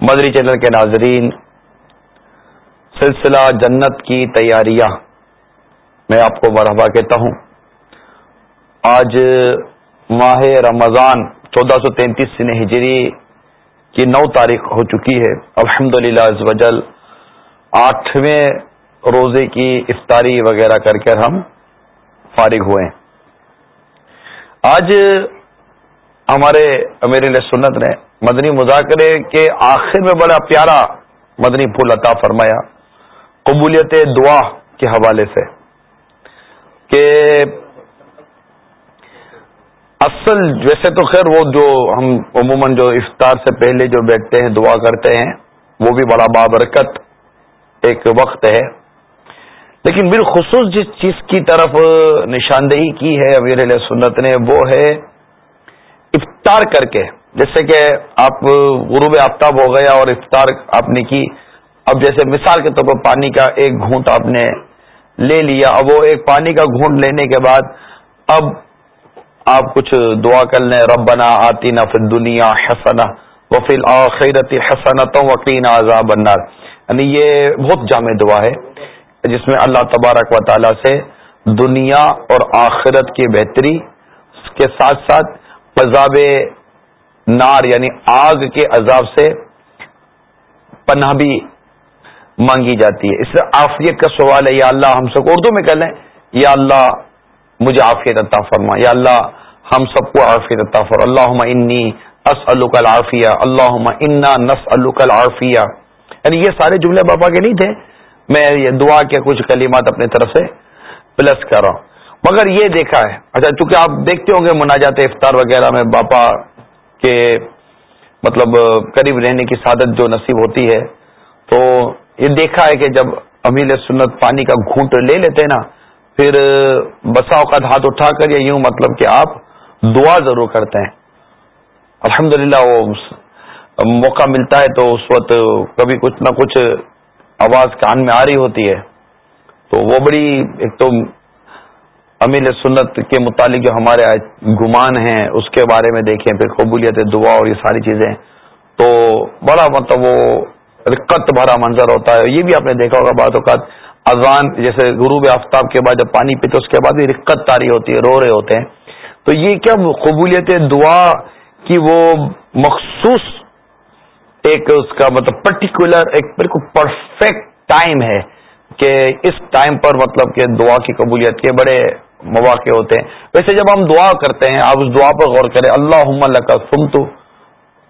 مدری چینل کے ناظرین، سلسلہ جنت کی تیاریاں میں آپ کو مرحبا کہتا ہوں۔ آج ماہ رمضان چودہ سو تینتیس سن ہجری کی نو تاریخ ہو چکی ہے۔ الحمد للہ وجل آٹھویں روزے کی افطاری وغیرہ کر کے ہم فارغ ہوئے آج ہمارے امیر سنت نے مدنی مذاکرے کے آخر میں بڑا پیارا مدنی پھول عطا فرمایا۔ قبولیت دعا کے حوالے سے کہ اصل ویسے تو خیر وہ جو ہم عموماً جو افطار سے پہلے جو بیٹھتے ہیں، دعا کرتے ہیں، وہ بھی بڑا بابرکت ایک وقت ہے۔ لیکن بالخصوص جس چیز کی طرف نشاندہی کی ہے، امیر علیہ سنت نے، وہ ہے افطار کر کے۔ جیسے کہ آپ غروب آفتاب ہو گیا اور افطار آپ نے کی۔ اب جیسے مثال کے طور پر پانی کا ایک گھونٹ آپ نے لے لیا، اب وہ ایک پانی کا گھونٹ لینے کے بعد اب آپ کچھ دعا کر لیں رب بنا آتی نا پھر دنیا حسنا وفیل خیرتی حسنت وکین عذاب النار۔ یعنی یہ بہت جامع دعا ہے جس میں اللہ تبارک و تعالی سے دنیا اور آخرت کی بہتری کے ساتھ ساتھ عذاب نار یعنی آگ کے عذاب سے پناہ بھی مانگی جاتی ہے۔ اس سے آفیت کا سوال ہے، یا اللہ ہم سب کو اردو میں کہہ لیں، یا اللہ مجھے آفیت عطا فرما، یا اللہ ہم سب کو آفیت عطا فر اللہ انی اس العافیہ اللہ انا نس العافیہ۔ یعنی یہ سارے جملے باپا کے نہیں تھے، میں یہ دعا کے کچھ کلمات اپنی طرف سے پلس کر رہا ہوں۔ مگر یہ دیکھا ہے اچھا چونکہ آپ دیکھتے ہوں گے مناجات افطار وغیرہ میں باپا کہ مطلب قریب رہنے کی سعادت جو نصیب ہوتی ہے، تو یہ دیکھا ہے کہ جب امیل سنت پانی کا گھونٹ لے لیتے نا، پھر بسا اوقات ہاتھ اٹھا کر یا یوں مطلب کہ آپ دعا ضرور کرتے ہیں۔ الحمد وہ موقع ملتا ہے تو اس وقت کبھی کچھ نہ کچھ آواز کان میں آ رہی ہوتی ہے۔ تو وہ بڑی ایک تو امیل سنت کے متعلق جو ہمارے گمان ہیں، اس کے بارے میں دیکھیں، پھر قبولیت دعا اور یہ ساری چیزیں۔ تو بڑا مطلب وہ رقت بھرا منظر ہوتا ہے۔ یہ بھی آپ نے دیکھا ہوگا بعض اوقات۔ اذان، جیسے غروب آفتاب کے بعد جب پانی پیتے اس کے بعد بھی رقت تاری ہوتی ہے، رو رہے ہوتے ہیں۔ تو یہ کیا قبولیت دعا کی وہ مخصوص ایک اس کا مطلب پرٹیکولر ایک بالکل پرفیکٹ ٹائم ہے کہ اس ٹائم پر مطلب کہ دعا کی قبولیت کے بڑے مواقع ہوتے ہیں۔ ویسے جب ہم دعا کرتے ہیں، آپ اس دعا پر غور کریں۔ اللہ لکا سم تو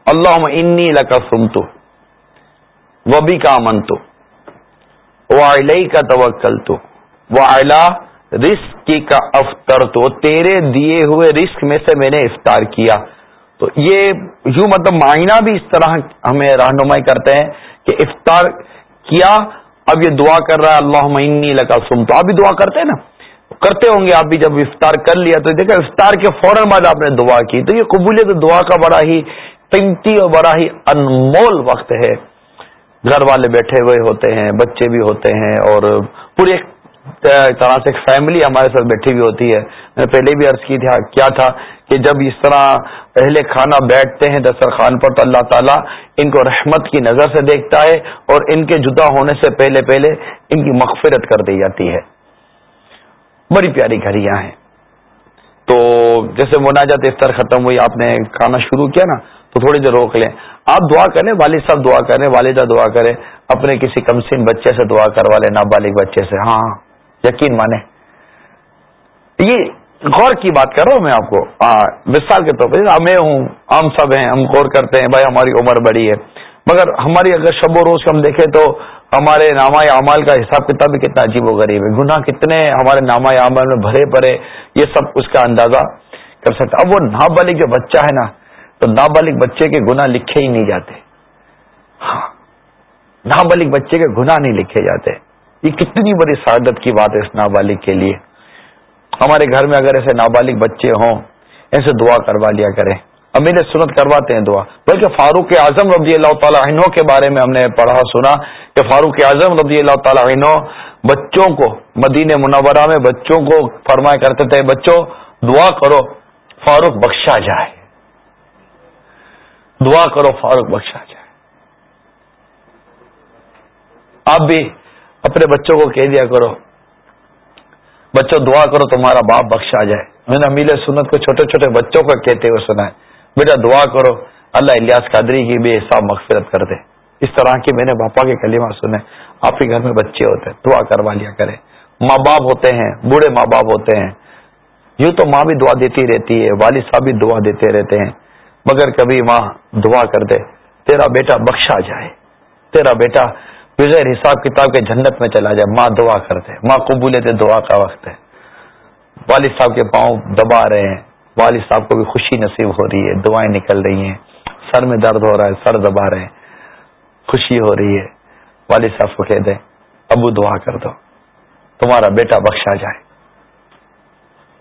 اللہ انی لکا سم تو وبی کا امن تو کا توکل تو وہ اعلی رسک کا افطر تو تیرے دیے ہوئے رسک میں سے میں نے افطار کیا۔ تو یہ یوں مطلب معائنہ بھی اس طرح ہمیں رہنمائی کرتے ہیں کہ افطار کیا، اب یہ دعا کر رہا ہے اللہ انی لکا سم تو آپ بھی دعا کرتے ہیں نا؟ کرتے ہوں گے آپ بھی جب افطار کر لیا تو دیکھا افطار کے فوراً بعد آپ نے دعا کی۔ تو یہ قبولیت دعا کا بڑا ہی قیمتی اور بڑا ہی انمول وقت ہے۔ گھر والے بیٹھے ہوئے ہوتے ہیں، بچے بھی ہوتے ہیں اور پورے طرح سے ایک فیملی ہمارے ساتھ بیٹھی ہوئی ہوتی ہے۔ میں پہلے بھی عرض کی تھا، کیا تھا کہ جب اس طرح پہلے کھانا بیٹھتے ہیں دسترخوان پر تو اللہ تعالیٰ ان کو رحمت کی نظر سے دیکھتا ہے اور ان کے جدا ہونے سے پہلے پہلے ان کی مغفرت کر دی جاتی ہے۔ بڑی پیاری گھڑیاں ہیں۔ تو جیسے مناجات افطار ختم ہوئی، آپ نے کھانا شروع کیا نا، تو تھوڑی دیر روک لیں۔ آپ دعا کریں، والد صاحب دعا کریں، والدہ دعا کریں، اپنے کسی کمسین بچے سے دعا کروا لیں، نابالغ بچے سے۔ ہاں یقین مانے۔ یہ غور کی بات کر رہا ہوں میں آپ کو۔ مثال کے طور پر میں ہوں، ہم سب ہیں، ہم غور کرتے ہیں، بھائی ہماری عمر بڑی ہے۔ مگر ہماری اگر شب و روز ہم دیکھیں تو ہمارے نامہ اعمال کا حساب کتاب بھی کتنا عجیب و غریب ہے۔ گناہ کتنے ہمارے نامہ اعمال میں بھرے پڑے، یہ سب اس کا اندازہ کر سکتا۔ اب وہ نابالغ جو بچہ ہے نا، تو نابالغ بچے کے گناہ لکھے ہی نہیں جاتے۔ ہاں نابالغ بچے کے گناہ نہیں لکھے جاتے۔ یہ کتنی بڑی سعادت کی بات ہے اس نابالغ کے لیے۔ ہمارے گھر میں اگر ایسے نابالغ بچے ہوں، ایسے دعا کروا لیا کریں۔ امیر سنت کرواتے ہیں دعا۔ بلکہ فاروق اعظم رضی اللہ تعالیٰ عنہ کے بارے میں ہم نے پڑھا، سنا۔ کہ فاروق اعظم رضی اللہ تعالیٰ عنہ بچوں کو مدین منورہ میں بچوں کو فرمایا کرتے تھے، بچوں، دعا کرو فاروق بخشا جائے۔ دعا کرو فاروق بخشا جائے۔ آپ بھی اپنے بچوں کو کہہ دیا کرو، بچوں، دعا کرو تمہارا باپ بخشا جائے۔ میں نے امیل سنت کو چھوٹے چھوٹے بچوں کو کہتے ہوئے سنا ہے، بیٹا، دعا کرو، اللہ الیاس قادری کی بھی حساب مغفرت کر دے۔ اس طرح کی میں نے باپا کے کلمہ سنے، آپ کے گھر میں بچے ہوتے ہیں، دعا کروا لیا کرے ماں باپ ہوتے ہیں، بوڑھے ماں باپ ہوتے ہیں۔ یوں تو ماں بھی دعا دیتی رہتی ہے، والد صاحب بھی دعا دیتے رہتے ہیں۔ مگر کبھی ماں دعا کر دے، تیرا بیٹا بخشا جائے۔ تیرا بیٹا بغیر حساب کتاب کے جنت میں چلا جائے، ماں دعا کر دے۔ ماں قبولیت دعا کا وقت ہے۔ والد صاحب کے پاؤں دبا رہے ہیں۔ والد صاحب کو بھی خوشی نصیب ہو رہی ہے، دعائیں نکل رہی ہیں۔ سر میں درد ہو رہا ہے، سر دبا رہے ہیں۔ خوشی ہو رہی ہے۔ والد صاحب کو کہہ دیں، ابو دعا کر دو، تمہارا بیٹا بخشا جائے۔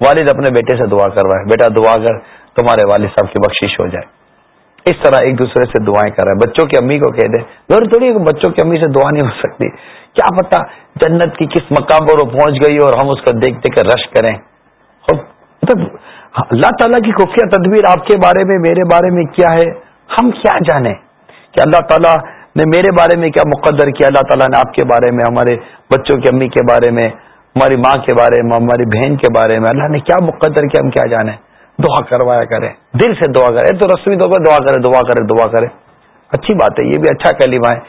والد اپنے بیٹے سے دعا کروائے۔ بیٹا دعا کر، تمہارے والد صاحب کی بخشش ہو جائے۔ اس طرح ایک دوسرے سے دعائیں کر رہے ہیں بچوں کی امی کو کہہ دے ضرور تھوڑی بچوں کی امی سے دعا نہیں ہو سکتی۔ کیا پتا جنت کی کس مقام پر وہ پہنچ گئی اور ہم اس کو دیکھ دیکھ کر رش کریں۔ مطلب اللہ تعالیٰ کی خفیہ تدبیر آپ کے بارے میں، میرے بارے میں کیا ہے؟ ہم کیا جانیں؟ کہ اللہ تعالیٰ نے میرے بارے میں کیا مقدر کیا؟ اللہ تعالیٰ نے آپ کے بارے میں، ہمارے بچوں کی امی کے بارے میں، ہماری ماں کے بارے میں، ہماری بہن کے بارے میں۔ اللہ نے کیا مقدر کیا؟ ہم کیا جانیں دعا کروایا کرے دل سے دعا کرے تو رسمی طور پر دعا کرے دعا کرے دعا کرے اچھی بات ہے، یہ بھی اچھا کلمہ ہے۔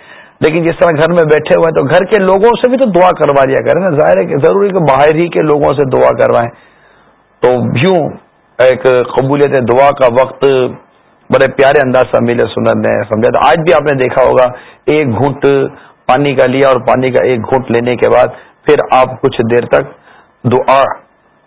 لیکن جس طرح گھر میں بیٹھے ہوئے تو گھر کے لوگوں سے بھی تو دعا کروا لیا کرے نا۔ ظاہر ہے کہ ضروری کہ باہر ہی کے لوگوں سے دعا کروائیں۔ تو یوں ایک قبولیت دعا کا وقت بڑے پیارے انداز سے میل سنت نے سمجھا تھا۔ آج بھی آپ نے دیکھا ہوگا، ایک گھونٹ پانی کا لیا اور پانی کا ایک گھونٹ لینے کے بعد پھر آپ کچھ دیر تک دعا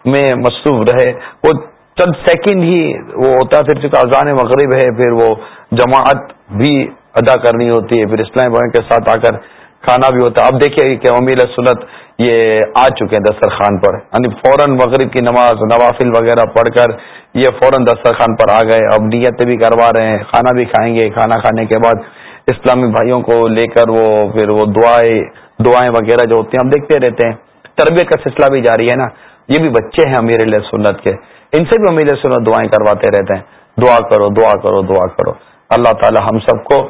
میں مصروف رہے۔ وہ چند سیکنڈ ہی وہ ہوتا پھر چونکہ اذان مغرب ہے، پھر وہ جماعت بھی ادا کرنی ہوتی ہے، پھر اسلام بھائی کے ساتھ آ کر کھانا بھی ہوتا ہے۔ اب دیکھیے کہ امیل سنت یہ آ چکے ہیں دسترخوان پر۔ یعنی فوراً مغرب کی نماز، نوافل وغیرہ پڑھ کر یہ فوراً دسترخوان پر آ گئے۔ اب نیتیں بھی کروا رہے ہیں، کھانا بھی کھائیں گے۔ کھانا کھانے کے بعد اسلامی بھائیوں کو لے کر وہ پھر وہ دعائیں دعائیں وغیرہ جو ہوتی ہیں، ہم دیکھتے رہتے ہیں۔ تربیت کا سلسلہ بھی جاری ہے نا۔ یہ بھی بچے ہیں امیر سنت کے۔ ان سے بھی امید سنت دعائیں کرواتے رہتے ہیں۔ دعا کرو دعا کرو دعا کرو۔ اللہ تعالی ہم سب کو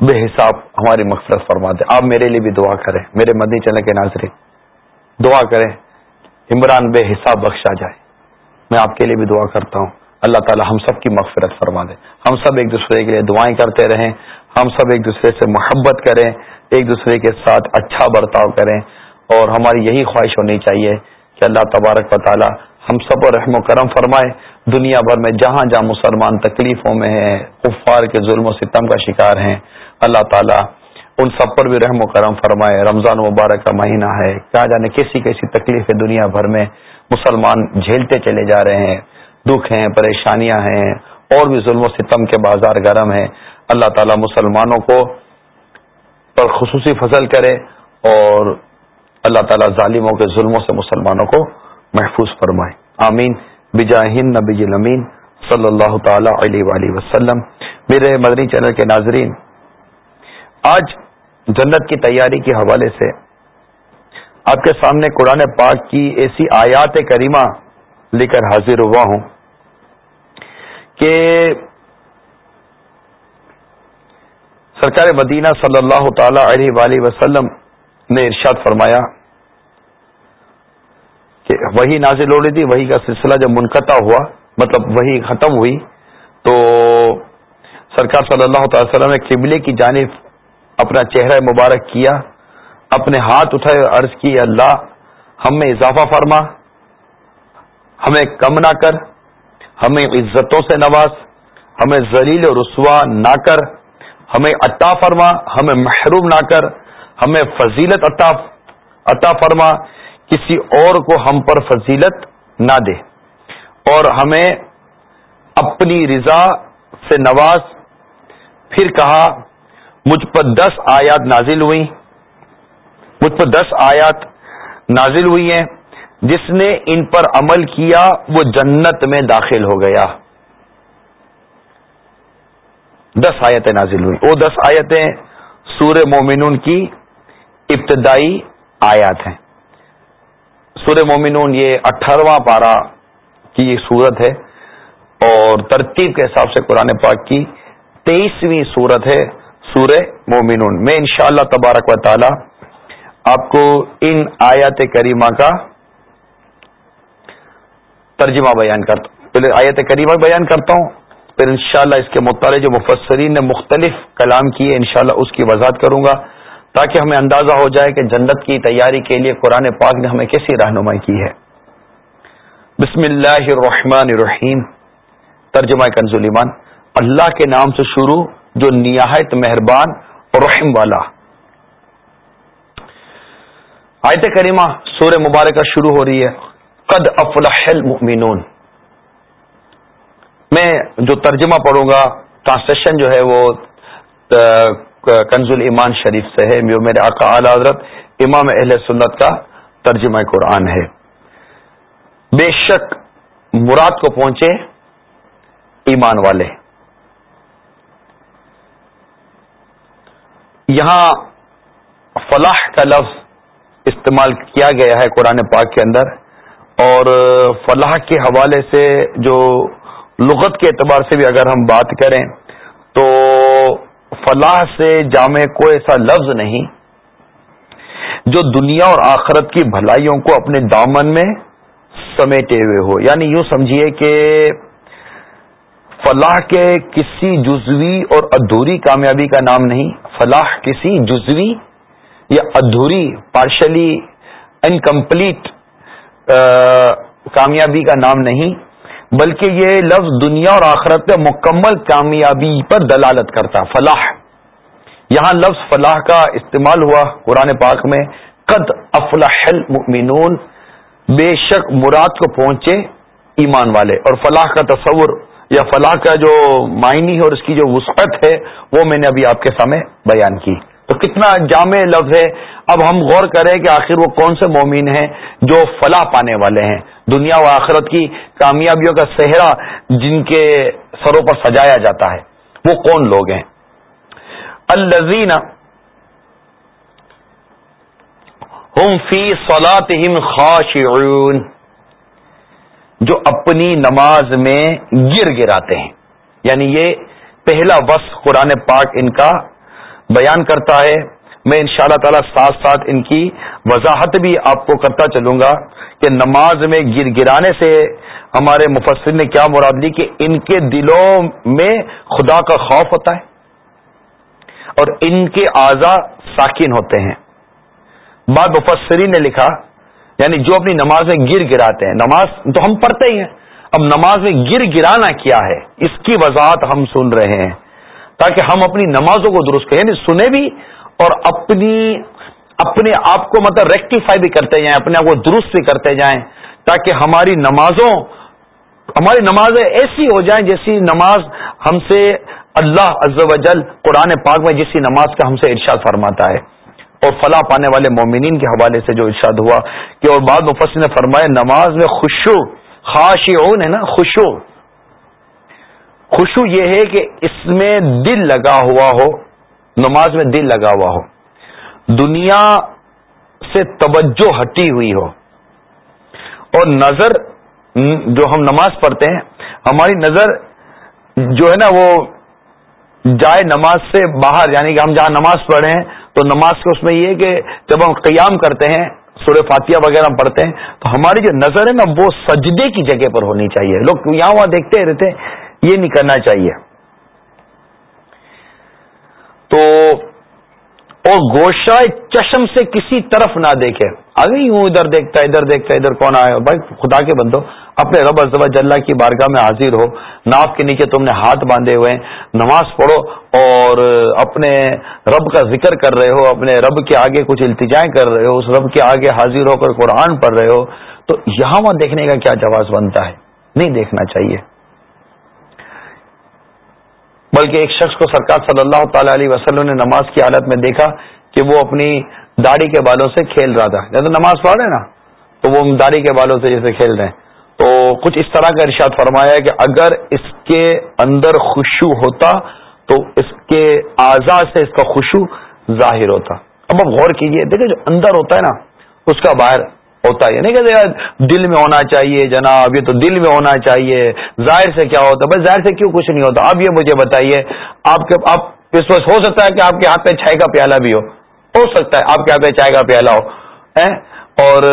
بے حساب ہماری مقصد فرما دے آپ میرے لیے بھی دعا کریں۔ میرے مدنی چلے کے ناظرین، دعا کریں۔ عمران بے حساب بخشا جائے۔ میں آپ کے لیے بھی دعا کرتا ہوں۔ اللہ تعالی ہم سب کی مغفرت فرما دے۔ ہم سب ایک دوسرے کے لیے دعائیں کرتے رہیں۔ ہم سب ایک دوسرے سے محبت کریں۔ ایک دوسرے کے ساتھ اچھا برتاؤ کریں۔ اور ہماری یہی خواہش ہونی چاہیے کہ اللہ تبارک و تعالی ہم سب و رحم و کرم فرمائے۔ دنیا بھر میں جہاں جہاں مسلمان تکلیفوں میں ہیں، کفار کے ظلم و ستم کا شکار ہیں۔ اللہ تعالیٰ ان سب پر بھی رحم و کرم فرمائے۔ رمضان مبارک کا مہینہ ہے۔ کیا جانے کیسی کیسی تکلیف ہے دنیا بھر میں مسلمان جھیلتے چلے جا رہے ہیں۔ دکھ ہیں، پریشانیاں ہیں۔ اور بھی ظلم و ستم کے بازار گرم ہیں۔ اللہ تعالیٰ مسلمانوں کو پر خصوصی فضل کرے اور اللہ تعالیٰ ظالموں کے ظلموں سے مسلمانوں کو محفوظ فرمائے۔ آمین۔ بجاہن نبی جی المین صلی اللہ تعالی علیہ وآلہ وسلم۔ میرے مدنی چینل کے ناظرین، آج جنت کی تیاری کے حوالے سے آپ کے سامنے قرآن پاک کی ایسی آیات کریمہ لے کر حاضر ہوا ہوں کہ سرکار مدینہ صلی اللہ تعالی علیہ وآلہ وسلم نے ارشاد فرمایا کہ وہی نازل ہو رہی تھی، وہی کا سلسلہ جب منقطع ہوا مطلب وہی ختم ہوئی، تو سرکار صلی اللہ تعالی وسلم نے قبلے کی جانب اپنا چہرہ مبارک کیا، اپنے ہاتھ اٹھائے عرض کی، اللہ ہم میں اضافہ فرما، ہمیں کم نہ کر، ہمیں عزتوں سے نواز، ہمیں ذلیل و رسوا نہ کر، ہمیں عطا فرما، ہمیں محروم نہ کر، ہمیں فضیلت عطا عطا فرما، کسی اور کو ہم پر فضیلت نہ دے۔ اور ہمیں اپنی رضا سے نواز، پھر کہا مجھ پر دس آیات نازل ہوئی مجھ پر دس آیات نازل ہوئی ہیں۔ جس نے ان پر عمل کیا، وہ جنت میں داخل ہو گیا۔ دس آیتیں نازل ہوئی وہ دس آیتیں سور مومنون کی ابتدائی آیات ہیں۔ سور مومنون یہ اٹھارہواں پارہ کی یہ صورت ہے اور ترتیب کے حساب سے قرآن پاک کی تیئیسویں صورت ہے۔ سور مومنون۔ میں انشاءاللہ تبارک و تعالی آپ کو ان آیات کریمہ کا ترجمہ بیان کرتا ہوں۔ پہلے آیت کریمہ بیان کرتا ہوں، پھر انشاءاللہ اس کے مطالعے جو مفسرین نے مختلف کلام کیے، انشاءاللہ اس کی وضاحت کروں گا، تاکہ ہمیں اندازہ ہو جائے کہ جنت کی تیاری کے لیے قرآن پاک نے ہمیں کیسی رہنمائی کی ہے۔ بسم اللہ الرحمن الرحیم۔ ترجمہ کنز ایمان اللہ کے نام سے شروع جو نیاحت مہربان اور رحم والا۔ آیت کریمہ سور مبارکہ شروع ہو رہی ہے۔ قد افلح المؤمنون۔ میں جو ترجمہ پڑھوں گا ٹرانسلیشن جو ہے وہ کنز ایمان شریف سے ہے۔ جو میرے آقا اعلی حضرت امام اہل سنت کا ترجمہ قرآن ہے۔ بے شک مراد کو پہنچے ایمان والے۔ یہاں فلاح کا لفظ استعمال کیا گیا ہے قرآن پاک کے اندر اور فلاح کے حوالے سے جو لغت کے اعتبار سے بھی اگر ہم بات کریں تو فلاح سے جامع کوئی ایسا لفظ نہیں جو دنیا اور آخرت کی بھلائیوں کو اپنے دامن میں سمیٹے ہوئے ہو۔ یعنی یوں سمجھیے کہ فلاح کے کسی جزوی اور ادھوری کامیابی کا نام نہیں فلاح کسی جزوی یا ادھوری پارشلی انکمپلیٹ کامیابی کا نام نہیں، بلکہ یہ لفظ دنیا اور آخرت میں مکمل کامیابی پر دلالت کرتا، فلاح۔ یہاں لفظ فلاح کا استعمال ہوا قرآن پاک میں، قد افلاح المؤمنون، بے شک مراد کو پہنچے ایمان والے، اور فلاح کا تصور یا فلاح کا جو معنی ہے اور اس کی جو وسعت ہے، وہ میں نے ابھی آپ کے سامنے بیان کی۔ تو کتنا جامع لفظ ہے۔ اب ہم غور کریں کہ آخر وہ کون سے مومین ہیں جو فلاح پانے والے ہیں۔ دنیا و آخرت کی کامیابیوں کا صحرا جن کے سروں پر سجایا جاتا ہے۔ وہ کون لوگ ہیں؟ الزین ہم فی صلاتہم خاشعون۔ جو اپنی نماز میں گر گراتے ہیں۔ یعنی یہ پہلا وصف قرآن پاک ان کا بیان کرتا ہے۔ میں ان شاء اللہ تعالی ساتھ ساتھ ان کی وضاحت بھی آپ کو کرتا چلوں گا کہ نماز میں گر گرانے سے ہمارے مفسر نے کیا مراد لی کہ ان کے دلوں میں خدا کا خوف ہوتا ہے اور ان کے اعضا ساکن ہوتے ہیں۔ بعد مفسری نے لکھا یعنی جو اپنی نماز میں گر گراتے ہیں، نماز تو ہم پڑھتے ہی ہیں، اب نماز میں گر گرانا کیا ہے؟ اس کی وضاحت ہم سن رہے ہیں۔ تاکہ ہم اپنی نمازوں کو درست کریں یعنی سنیں بھی اور اپنی، اپنے آپ کو مطلب ریکٹیفائی بھی کرتے جائیں، اپنے آپ کو درست بھی کرتے جائیں، تاکہ ہماری نمازوں، ہماری نمازیں ایسی ہو جائیں جیسی نماز ہم سے اللہ عز و جل قرآن پاک میں جسی نماز کا ہم سے ارشاد فرماتا ہے۔ اور فلاح پانے والے مومنین کے حوالے سے جو ارشاد ہوا کہ اور بعد مفسر نے فرمایا نماز میں خوشو خاصی ہے نا خوشو خوشو یہ ہے کہ اس میں دل لگا ہوا ہو، نماز میں دل لگا ہوا ہو۔ دنیا سے توجہ ہٹی ہوئی ہو۔ اور نظر جو ہم نماز پڑھتے ہیں، ہماری نظر جو ہے نا وہ جائے نماز سے باہر یعنی کہ ہم جہاں نماز پڑھے ہیں تو نماز کے اس میں یہ کہ جب ہم قیام کرتے ہیں، سورہ فاتحہ وغیرہ ہم پڑھتے ہیں، تو ہماری جو نظر ہے نا، وہ سجدے کی جگہ پر ہونی چاہیے۔ لوگ یہاں وہاں دیکھتے رہتے یہ نہیں کرنا چاہیے۔ تو اور گوشہ چشم سے کسی طرف نہ دیکھے۔ آگے یوں ادھر دیکھتا ہے ادھر دیکھتا ہے ادھر کون آئے بھائی خدا کے بندو۔ اپنے رب ازب اللہ کی بارگاہ میں حاضر ہو۔ ناف کے نیچے تم نے ہاتھ باندھے ہوئے نماز پڑھو اور اپنے رب کا ذکر کر رہے ہو، اپنے رب کے آگے کچھ التجائیں کر رہے ہو، اس رب کے آگے حاضر ہو کر قرآن پڑھ رہے ہو۔ تو یہاں وہاں دیکھنے کا کیا جواز بنتا ہے؟ نہیں دیکھنا چاہیے۔ بلکہ ایک شخص کو سرکار صلی اللہ تعالی علیہ وسلم نے نماز کی حالت میں دیکھا کہ وہ اپنی داڑھی کے بالوں سے کھیل رہا تھا۔ جیسے نماز پڑھ رہے نا، تو وہ داڑھی کے بالوں سے جیسے کھیل رہے ہیں۔ تو کچھ اس طرح کا ارشاد فرمایا کہ اگر اس کے اندر خوشو ہوتا تو اس کے آزاد سے اس کا خوشو ظاہر ہوتا۔ اب اب غور کیجیے، دیکھیں جو اندر ہوتا ہے نا، اس کا باہر ہوتا ہے۔ نہیں کہ دل میں ہونا چاہیے جناب، یہ تو دل میں ہونا چاہیے، ظاہر سے کیا ہوتا ہے؟ بھائی ظاہر سے کیوں کچھ نہیں ہوتا؟ اب یہ مجھے بتائیے، آپ کے، آپ اس وقت ہو سکتا ہے کہ آپ کے ہاتھ میں چھائے کا پیالہ بھی ہو۔ ہو سکتا ہے آپ کے ہاتھ میں چائے کا پیالہ ہو اور،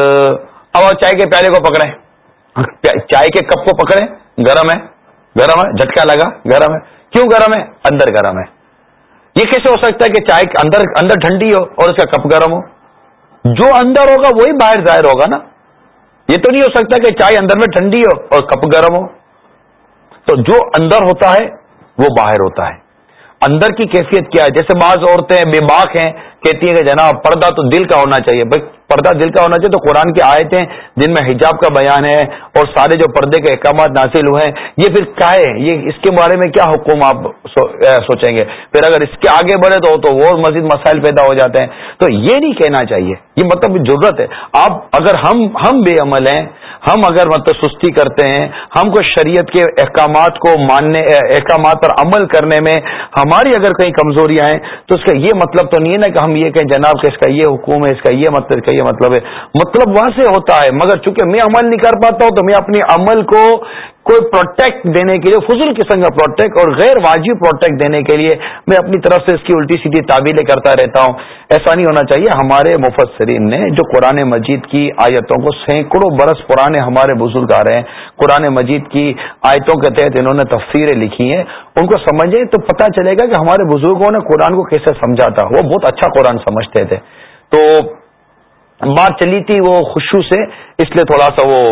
اب آپ چائے کے پیالے کو پکڑے چائے کے کپ کو پکڑے گرم ہے گرم ہے، جھٹکا لگا، گرم ہے۔ کیوں گرم ہے؟ اندر گرم ہے۔ یہ کیسے ہو سکتا ہے کہ چائے اندر اندر ٹھنڈی ہو اور اس کا کپ گرم ہو؟ جو اندر ہوگا وہی باہر ظاہر ہوگا نا۔ یہ تو نہیں ہو سکتا کہ چائے اندر میں ٹھنڈی ہو اور کپ گرم ہو۔ تو جو اندر ہوتا ہے، وہ باہر ہوتا ہے۔ اندر کی کیفیت کیا ہے؟ جیسے بعض عورتیں بے باک ہیں کہتی ہیں کہ جناب پردہ تو دل کا ہونا چاہیے۔ بھائی، پردہ دل کا ہونا چاہیے تو قرآن کی آیتیں جن میں حجاب کا بیان ہے اور سارے جو پردے کے احکامات ناصل ہوئے ہیں، یہ پھر کیا ہے؟ یہ اس کے بارے میں کیا حکم آپ سوچیں گے؟ پھر اگر اس کے آگے بڑھے تو تو اور مزید مسائل پیدا ہو جاتے ہیں۔ تو یہ نہیں کہنا چاہیے۔ یہ مطلب ضرورت ہے۔ آپ اگر ہم ہم بے عمل ہیں، ہم اگر مطلب سستی کرتے ہیں، ہم کو شریعت کے احکامات کو ماننے احکامات پر عمل کرنے میں ہماری اگر کہیں کمزوریاں ہیں، تو اس کا یہ مطلب تو نہیں ہے نا کہ ہم یہ کہیں جناب کہ اس کا یہ حکم ہے، اس کا یہ مطلب اس کا یہ مطلب ہے۔ مطلب وہاں سے ہوتا ہے، مگر چونکہ میں عمل نہیں کر پاتا ہوں تو میں اپنے عمل کو کوئی پروٹیکٹ دینے کے لیے، فضول قسم کا پروٹیکٹ اور غیر واجب پروٹیکٹ دینے کے لیے میں اپنی طرف سے اس کی الٹی سیدھی تعبیلیں کرتا رہتا ہوں۔ ایسا نہیں ہونا چاہیے، ہمارے مفسرین نے جو قرآن مجید کی آیتوں کو سینکڑوں برس پرانے ہمارے بزرگ آ رہے ہیں، قرآن مجید کی آیتوں کے تحت انہوں نے تفسیریں لکھی ہیں، ان کو سمجھیں تو پتہ چلے گا کہ ہمارے بزرگوں نے قرآن کو کیسے سمجھا تھا وہ بہت اچھا قرآن سمجھتے تھے۔ تو بات چلی تھی وہ خوشو سے، اس لیے تھوڑا سا وہ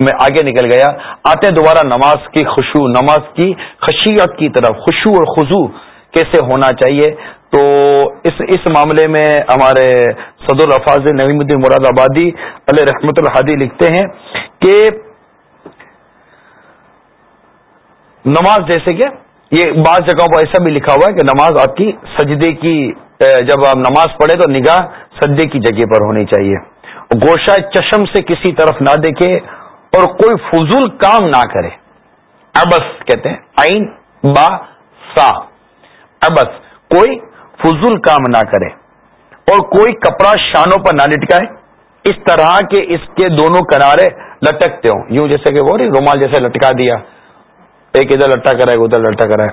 میں آگے نکل گیا۔ آتے دوبارہ نماز کی خوشو نماز کی خشیت کی طرف خوشو اور خزو کیسے ہونا چاہیے؟ تو اس اس معاملے میں ہمارے صدر الفاظ نویم الدین مراد آبادی علیہ رحمت الحادی لکھتے ہیں کہ نماز جیسے کہ یہ بعض جگہوں پر ایسا بھی لکھا ہوا ہے کہ نماز آپ کی سجدے کی جب آپ نماز پڑھے تو نگاہ سجدے کی جگہ پر ہونی چاہیے۔ گوشہ چشم سے کسی طرف نہ دیکھے اور کوئی فضول کام نہ کرے۔ ابس کہتے ہیں آئین با سا۔ ابس کوئی فضول کام نہ کرے۔ اور کوئی کپڑا شانوں پر نہ لٹکائے۔ اس طرح کے اس کے دونوں کنارے لٹکتے ہوں۔ یوں جیسے کہ وہ رومال جیسے لٹکا دیا۔ ایک ادھر لٹا کرائے ادھر لٹا کرائے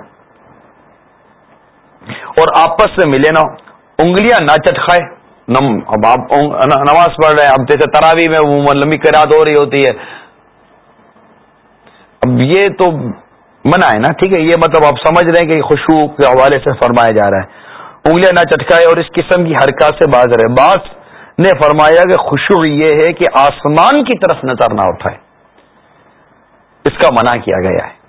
اور آپس میں ملے نہ انگلیاں نہ چٹکھائے اب آپ نماز پڑھ رہے ہیں، اب جیسے تراوی میں لمبی کراد ہو رہی ہوتی ہے۔ اب یہ تو منع ہے نا، ٹھیک ہے، یہ مطلب آپ سمجھ رہے ہیں کہ خوشبو کے حوالے سے فرمایا جا رہا ہے۔ انگلیاں نہ چٹکائے اور اس قسم کی حرکات سے باز رہے۔ باز نے فرمایا کہ خوشبو یہ ہے کہ آسمان کی طرف نظر نہ اٹھائے۔ اس کا منع کیا گیا ہے۔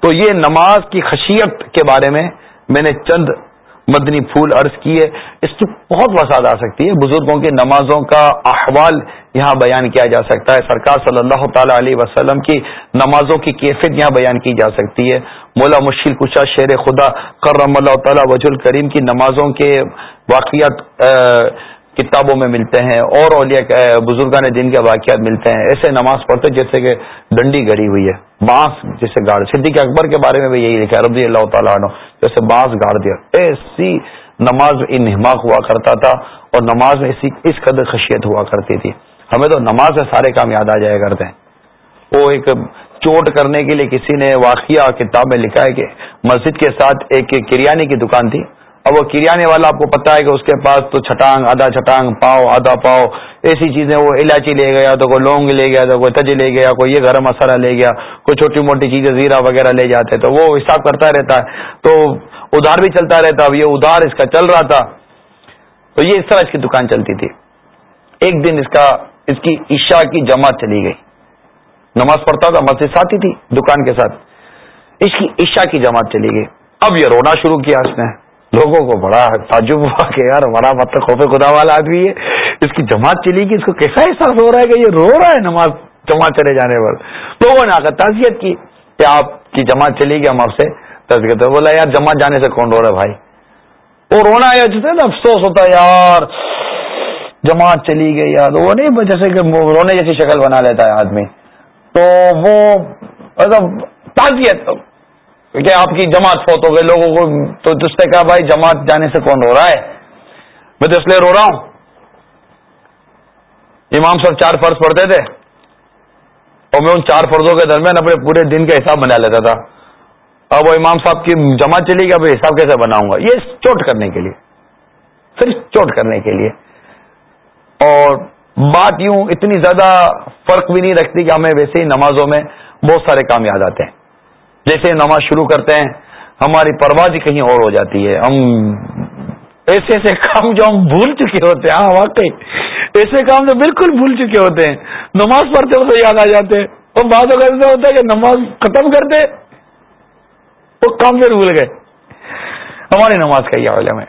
تو یہ نماز کی خشیت کے بارے میں میں نے چند مدنی پھول عرض کیے۔ اس کی بہت وسعت آ سکتی ہے۔ بزرگوں کی نمازوں کا احوال یہاں بیان کیا جا سکتا ہے۔ سرکار صلی اللہ تعالی علیہ وسلم کی نمازوں کی کیفیت یہاں بیان کی جا سکتی ہے۔ مولا مشکل کشا شیر خدا کرم اللہ تعالی وج الکریم کی نمازوں کے واقعات کتابوں میں ملتے ہیں اور اولیاء بزرگان دن کے واقعات ملتے ہیں۔ ایسے نماز پڑھتے جیسے کہ ڈنڈی گڑی ہوئی ہے، بانس جیسے گاڑ۔ صدیق اکبر کے بارے میں بھی یہی لکھا رضی اللہ تعالیٰ عنہ، جیسے بانس گاڑ دیا۔ ایسی نماز انہماق ہوا کرتا تھا اور نماز میں اسی، اس قدر خشیت ہوا کرتی تھی۔ ہمیں تو نماز سے سارے کام یاد آ جایا کرتے ہیں۔ وہ ایک چوٹ کرنے کے لیے کسی نے واقعہ کتاب میں لکھا ہے کہ مسجد کے ساتھ ایک کریانے کی دکان تھی۔ اب وہ کریانے والا آپ کو پتا ہے کہ اس کے پاس تو چھٹانگ، آدھا چھٹانگ، پاؤ، آدھا پاؤ، ایسی چیزیں، وہ الائچی لے گیا، تو کوئی لونگ لے گیا، تو کوئی تج لے گیا، کوئی یہ گرم مسالہ لے گیا، کوئی چھوٹی موٹی چیزیں زیرہ وغیرہ لے جاتے، تو وہ حساب کرتا رہتا۔ ہے تو ادھار بھی چلتا رہتا، اب یہ ادھار اس کا چل رہا تھا۔ تو یہ اس طرح اس کی دکان چلتی تھی۔ ایک دن اس کا اس کی عشاء کی جماعت چلی گئی۔ نماز پڑھتا تھا، مسجد ساتھی تھی، دکان کے ساتھ۔ اس کی عشاء کی جماعت چلی گئی۔ اب یہ رونا شروع کیا اس نے۔ لوگوں کو بڑا تعجب ہوا کہ یار ہمارا مطلب خوف خدا والا آدمی ہے۔ اس کی جماعت چلی گئی، اس کو کیسا احساس ہو رہا ہے کہ یہ رو رہا ہے نماز، جماعت چلے جانے پر۔ لوگوں نے آ کر تعزیت کی کہ آپ کی جماعت چلی گئی، ہم آپ سے تذکرہ بولا، یار جماعت جانے سے کون رو رہا ہے بھائی؟ وہ رونا ہے جسے افسوس ہوتا ہے، یار۔ جماعت چلی گئی یار وہ نہیں جیسے کہ رونے جیسی شکل بنا لیتا ہے آدمی۔ تو وہ مطلب تعزیت کہ آپ کی جماعت فوت ہو گئے لوگوں کو تو جس نے کہا، بھائی، جماعت جانے سے کون رو رہا ہے؟ میں تو اس لیے رو رہا ہوں۔ امام صاحب چار فرض پڑھتے تھے۔ اور میں ان چار فرضوں کے درمیان اپنے پورے دن کا حساب بنا لیتا تھا۔ اب وہ امام صاحب کی جماعت چلی گئی، اب حساب کیسے بناؤں گا؟ یہ چوٹ کرنے کے لیے۔ صرف چوٹ کرنے کے لیے۔ اور بات یوں اتنی زیادہ فرق بھی نہیں رکھتی کہ ہمیں ویسے ہی نمازوں میں بہت سارے کام یاد آتے ہیں۔ جیسے نماز شروع کرتے ہیں، ہماری پرواز ہی جی کہیں اور ہو جاتی ہے۔ ہم ایسے ایسے کام جو ہم بھول چکے ہوتے ہیں ہاں واقعی۔ ایسے کام جو بالکل بھول چکے ہوتے ہیں۔ نماز پڑھتے ہوتے یاد آ جاتے ہیں۔ اور بعض اوقات ایسا ہوتا ہے کہ نماز ختم کرتے وہ کام پھر بھول گئے۔ ہماری نماز کا یہ عالم ہے۔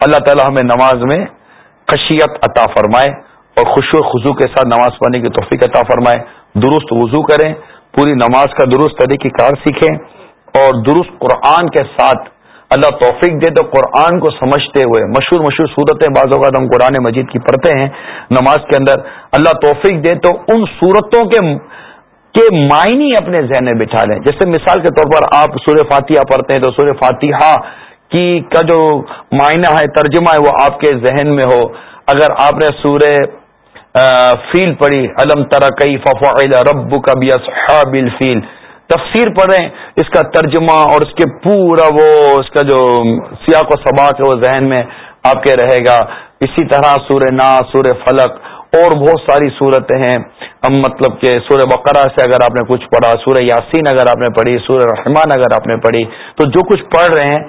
اللہ تعالیٰ ہمیں نماز میں خشیت عطا فرمائے اور خوش و خزو کے ساتھ نماز پڑھنے کی توفیق عطا فرمائے۔ درست وضو کریں، پوری نماز کا درست طریقہ کار سیکھیں اور درست قرآن کے ساتھ اللہ توفیق دے تو قرآن کو سمجھتے ہوئے مشہور مشہور صورتیں بعض اوقات ہم قرآن مجید کی پڑھتے ہیں۔ نماز کے اندر اللہ توفیق دے تو ان صورتوں کے کے معنی اپنے ذہن میں بٹھا لیں۔ جیسے مثال کے طور پر آپ سورہ فاتحہ پڑھتے ہیں تو سورہ فاتحہ کی کا جو معنی ہے، ترجمہ ہے، وہ آپ کے ذہن میں ہو۔ اگر آپ نے سورہ فیل پڑھی علم ترقی ففعل رب کبھی اصحاب الفیل۔ تفسیر پڑھیں، اس کا ترجمہ اور اس کے پورا وہ، اس کا جو سیاق و سباق ہے، وہ ذہن میں آپ کے رہے گا۔ اسی طرح سور نا سور فلق، اور بہت ساری صورتیں ہیں۔ ہم مطلب کہ سورہ بقرہ سے اگر آپ نے کچھ پڑھا، سورہ یاسین اگر آپ نے پڑھی، سورہ رحمان اگر آپ نے پڑھی، تو جو کچھ پڑھ رہے ہیں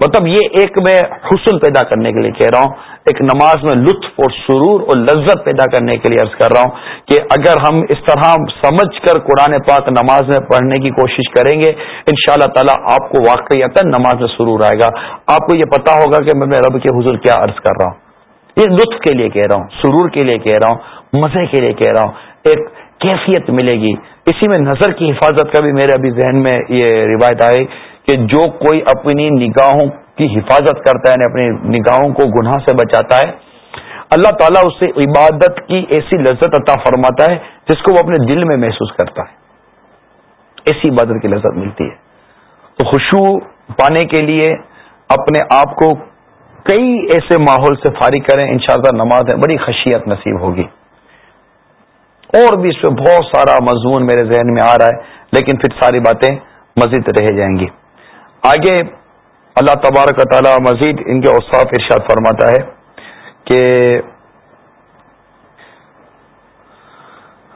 مطلب یہ ایک میں حسن پیدا کرنے کے لیے کہہ رہا ہوں، ایک نماز میں لطف اور سرور اور لذت پیدا کرنے کے لیے عرض کر رہا ہوں کہ اگر ہم اس طرح سمجھ کر قرآن پاک نماز میں پڑھنے کی کوشش کریں گے ان شاء اللہ تعالیٰ آپ کو واقعیت نماز میں سرور آئے گا۔ آپ کو یہ پتا ہوگا کہ میں رب کے حضور کیا عرض کر رہا ہوں۔ یہ لطف کے لیے کہہ رہا ہوں، سرور کے لیے کہہ رہا ہوں، مزے کے لیے کہہ رہا ہوں، ایک کیفیت ملے گی۔ اسی میں نظر کی حفاظت کا بھی میرے ابھی ذہن میں یہ روایت آئے کہ جو کوئی اپنی نگاہوں کی حفاظت کرتا ہے یعنی اپنی نگاہوں کو گناہ سے بچاتا ہے، اللہ تعالیٰ اس سے عبادت کی ایسی لذت عطا فرماتا ہے جس کو وہ اپنے دل میں محسوس کرتا ہے۔ ایسی عبادت کی لذت ملتی ہے۔ تو خوشبو پانے کے لیے اپنے آپ کو کئی ایسے ماحول سے فارغ کریں ان شاء اللہ نماز ہے بڑی خشیت نصیب ہوگی۔ اور بھی اس میں بہت سارا مضمون میرے ذہن میں آ رہا ہے، لیکن پھر ساری باتیں مزید رہ جائیں گی۔ آگے اللہ تبارک تعالی مزید ان کے اوساف ارشاد فرماتا ہے کہ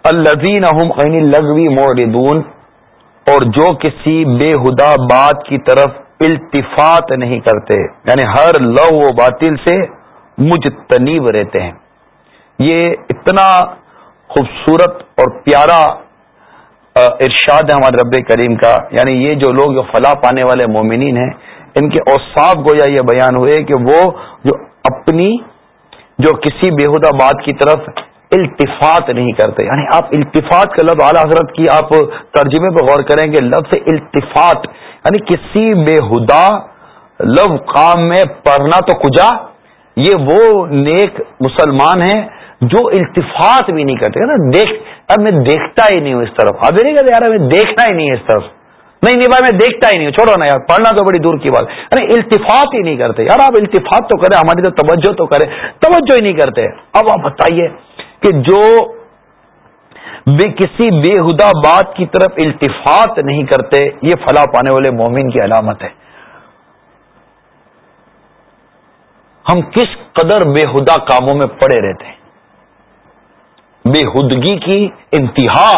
الزین عین لغوی موردون اور جو کسی بے ہدا بات کی طرف التفات نہیں کرتے یعنی ہر لو و باطل سے مجتنیب رہتے ہیں۔ یہ اتنا خوبصورت اور پیارا ارشاد ہے ہمارے رب کریم کا یعنی یہ جو لوگ جو فلاح پانے والے مومنین ہیں، ان کے اوساف گویا یہ بیان ہوئے کہ وہ جو اپنی، جو کسی بےحدہ بات کی طرف التفات نہیں کرتے۔ یعنی آپ التفات کا لفظ اعلی حضرت کی آپ ترجمے پہ غور کریں گے لفظ التفات یعنی کسی بےحدہ لو کام میں پڑھنا تو کجا، یہ وہ نیک مسلمان ہیں جو التفات بھی نہیں کرتے۔ نا دیکھ اب میں دیکھتا ہی نہیں ہوں اس طرف۔ ابھی نہیں کہتے یار میں دیکھنا ہی نہیں اس طرف۔ نہیں نہیں بھائی، میں دیکھتا ہی نہیں ہوں۔ چھوڑو نا یار، پڑھنا تو بڑی دور کی بات۔ ارے التفاط ہی نہیں کرتے۔ یار، آپ التفاط تو کریں، ہماری تو توجہ تو کرے توجہ ہی نہیں کرتے۔ اب آپ بتائیے کہ جو بے کسی بے ہدا بات کی طرف التفاط نہیں کرتے، یہ فلاح پانے والے مومن کی علامت ہے۔ ہم کس قدر بے ہدا کاموں میں پڑے رہتے ہیں؟ بے ہدگی کی انتہا۔